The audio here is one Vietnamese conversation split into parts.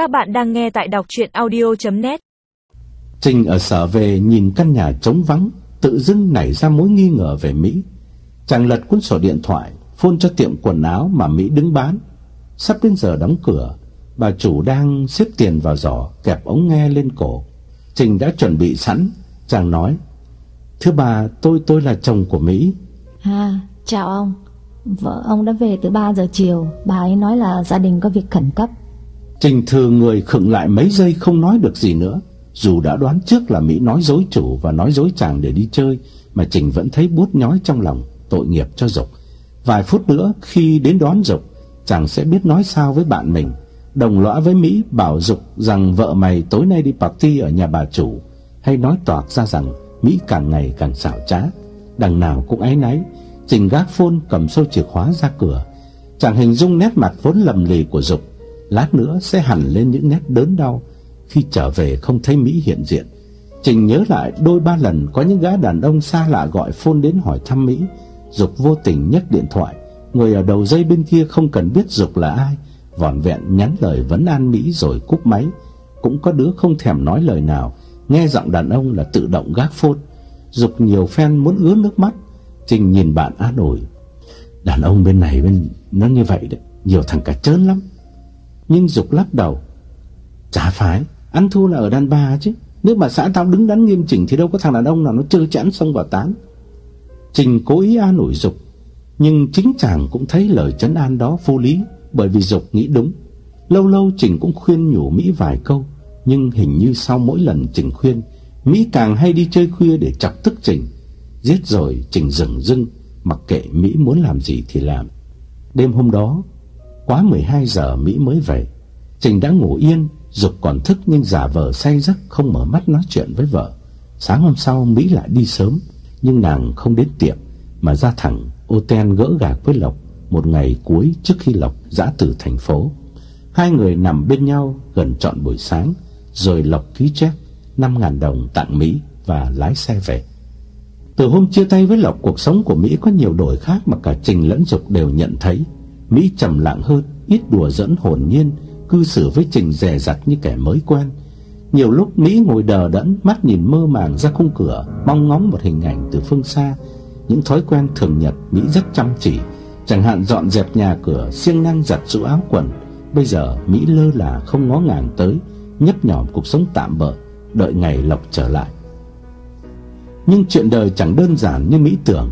Các bạn đang nghe tại đọc chuyện audio.net Trinh ở sở về nhìn căn nhà trống vắng, tự dưng nảy ra mối nghi ngờ về Mỹ. Chàng lật cuốn sổ điện thoại, phone cho tiệm quần áo mà Mỹ đứng bán. Sắp đến giờ đóng cửa, bà chủ đang xếp tiền vào giỏ, kẹp ống nghe lên cổ. Trình đã chuẩn bị sẵn, chàng nói: "Thưa bà, tôi tôi là chồng của Mỹ." À, chào ông. Vợ ông đã về từ 3 giờ chiều, bà ấy nói là gia đình có việc khẩn cấp. Trình thừa người khựng lại mấy giây không nói được gì nữa. Dù đã đoán trước là Mỹ nói dối chủ và nói dối chàng để đi chơi, mà Trình vẫn thấy buốt nhói trong lòng, tội nghiệp cho Dục. Vài phút nữa khi đến đón Dục, chàng sẽ biết nói sao với bạn mình. Đồng lõa với Mỹ bảo Dục rằng vợ mày tối nay đi party ở nhà bà chủ, hay nói toạc ra rằng Mỹ càng ngày càng xảo trá, đằng nào cũng áy náy. Trình gác phone cầm sâu chìa khóa ra cửa. Chàng hình dung nét mặt vốn lầm lì của Dục, lát nữa sẽ hẳn lên những nét đớn đau khi trở về không thấy Mỹ hiện diện. Trình nhớ lại đôi ba lần có những gã đàn ông xa lạ gọi phone đến hỏi thăm Mỹ, Dục vô tình nhấc điện thoại, người ở đầu dây bên kia không cần biết Dục là ai, vỏn vẹn nhắn lời vấn an Mỹ rồi cúp máy. Cũng có đứa không thèm nói lời nào, nghe giọng đàn ông là tự động gác phone. Dục nhiều fan muốn ứa nước mắt, Trình nhìn bạn á đổi. Đàn ông bên này bên nó như vậy đấy, nhiều thằng cả trớn lắm. Nhưng Dục lắc đầu. Chả phải, ăn thua là ở đàn bà chứ. Nếu mà xã tao đứng đắn nghiêm chỉnh thì đâu có thằng đàn ông nào nó chơi chẵn xong vào tán. Trình cố ý an ủi Dục, nhưng chính chàng cũng thấy lời trấn an đó vô lý, bởi vì Dục nghĩ đúng. Lâu lâu Trình cũng khuyên nhủ Mỹ vài câu, nhưng hình như sau mỗi lần Trình khuyên, Mỹ càng hay đi chơi khuya để chọc tức Trình. Giết rồi Trình dừng dưng, mặc kệ Mỹ muốn làm gì thì làm. Đêm hôm đó, quá 12 giờ Mỹ mới về. Trình đã ngủ yên, Dục còn thức nhưng giả vờ say giấc không mở mắt nói chuyện với vợ. Sáng hôm sau Mỹ lại đi sớm, nhưng nàng không đến tiệm mà ra thẳng ô ten gỡ gạc với Lộc một ngày cuối trước khi Lộc dã từ thành phố. Hai người nằm bên nhau gần trọn buổi sáng, rồi Lộc ký chép 5.000 đồng tặng Mỹ và lái xe về. Từ hôm chia tay với Lộc, cuộc sống của Mỹ có nhiều đổi khác mà cả Trình lẫn Dục đều nhận thấy. Mỹ trầm lặng hơn, ít đùa giỡn hồn nhiên, cư xử với Trình dè dặt như kẻ mới quen. Nhiều lúc Mỹ ngồi đờ đẫn, mắt nhìn mơ màng ra khung cửa, mong ngóng một hình ảnh từ phương xa. Những thói quen thường nhật Mỹ rất chăm chỉ, chẳng hạn dọn dẹp nhà cửa, siêng năng giặt giũ áo quần. Bây giờ Mỹ lơ là không ngó ngàng tới, nhấp nhòm cuộc sống tạm bợ, đợi ngày Lộc trở lại. Nhưng chuyện đời chẳng đơn giản như Mỹ tưởng.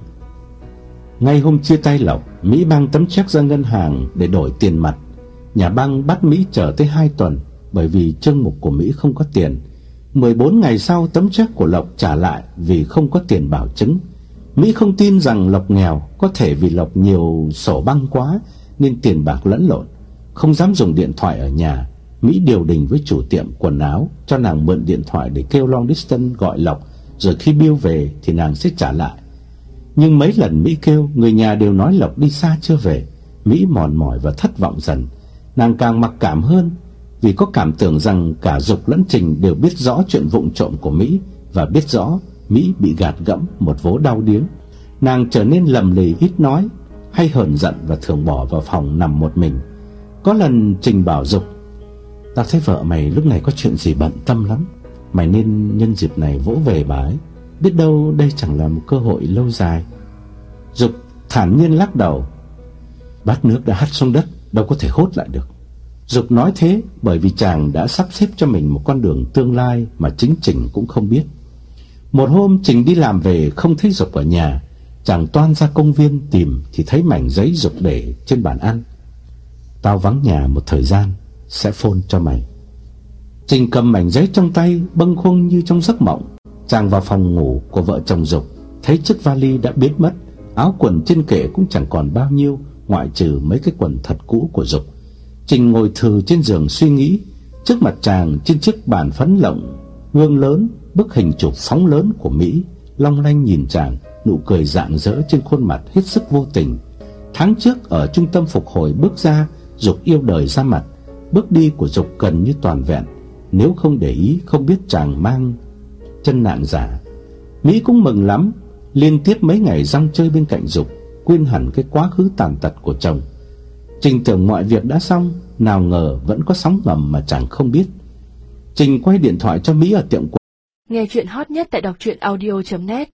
Ngay hôm chia tay Lộc, Mỹ băng tấm check ra ngân hàng để đổi tiền mặt. Nhà băng bắt Mỹ chờ tới 2 tuần bởi vì chương mục của Mỹ không có tiền. 14 ngày sau tấm check của Lộc trả lại vì không có tiền bảo chứng. Mỹ không tin rằng Lộc nghèo, có thể vì Lộc nhiều sổ băng quá nên tiền bạc lẫn lộn, không dám dùng điện thoại ở nhà. Mỹ điều đình với chủ tiệm quần áo cho nàng mượn điện thoại để kêu long distance gọi Lộc, rồi khi bill về thì nàng sẽ trả lại. Nhưng mấy lần Mỹ kêu, người nhà đều nói Lộc đi xa chưa về. Mỹ mòn mỏi và thất vọng dần. Nàng càng mặc cảm hơn vì có cảm tưởng rằng cả Dục lẫn Trình đều biết rõ chuyện vụng trộm của Mỹ và biết rõ Mỹ bị gạt gẫm một vố đau điếng. Nàng trở nên lầm lì ít nói, hay hờn giận và thường bỏ vào phòng nằm một mình. Có lần Trình bảo Dục, tao thấy vợ mày lúc này có chuyện gì bận tâm lắm, mày nên nhân dịp này vỗ về bà ấy. Biết đâu đây chẳng là một cơ hội lâu dài. Dục thản nhiên lắc đầu. Bát nước đã hắt xuống đất, Đâu có thể hốt lại được. Dục nói thế bởi vì chàng đã sắp xếp cho mình một con đường tương lai Mà chính Trình cũng không biết. Một hôm Trình đi làm về không thấy Dục ở nhà, Chàng toan ra công viên tìm Thì thấy mảnh giấy Dục để trên bàn ăn. Tao vắng nhà một thời gian, Sẽ phone cho mày. Trình cầm mảnh giấy trong tay, Bâng khuâng như trong giấc mộng. Chàng vào phòng ngủ của vợ chồng Dục, thấy chiếc vali đã biến mất, áo quần trên kệ cũng chẳng còn bao nhiêu, ngoại trừ mấy cái quần thật cũ của Dục. Trình ngồi thừ trên giường suy nghĩ, trước mặt chàng trên chiếc bàn phấn lộng, gương lớn, bức hình chụp sóng lớn của Mỹ, long lanh nhìn chàng, nụ cười rạng rỡ trên khuôn mặt hết sức vô tình. Tháng trước ở trung tâm phục hồi bước ra, Dục yêu đời ra mặt, bước đi của Dục gần như toàn vẹn, nếu không để ý không biết chàng mang chân nạn giả. Mỹ cũng mừng lắm, liên tiếp mấy ngày rong chơi bên cạnh Dục, quên hẳn cái quá khứ tàn tật của chồng. Trình tưởng mọi việc đã xong, Nào ngờ vẫn có sóng ngầm mà chẳng không biết Trình quay điện thoại cho Mỹ ở tiệm quần Nghe chuyện hot nhất tại đọc truyện audio.net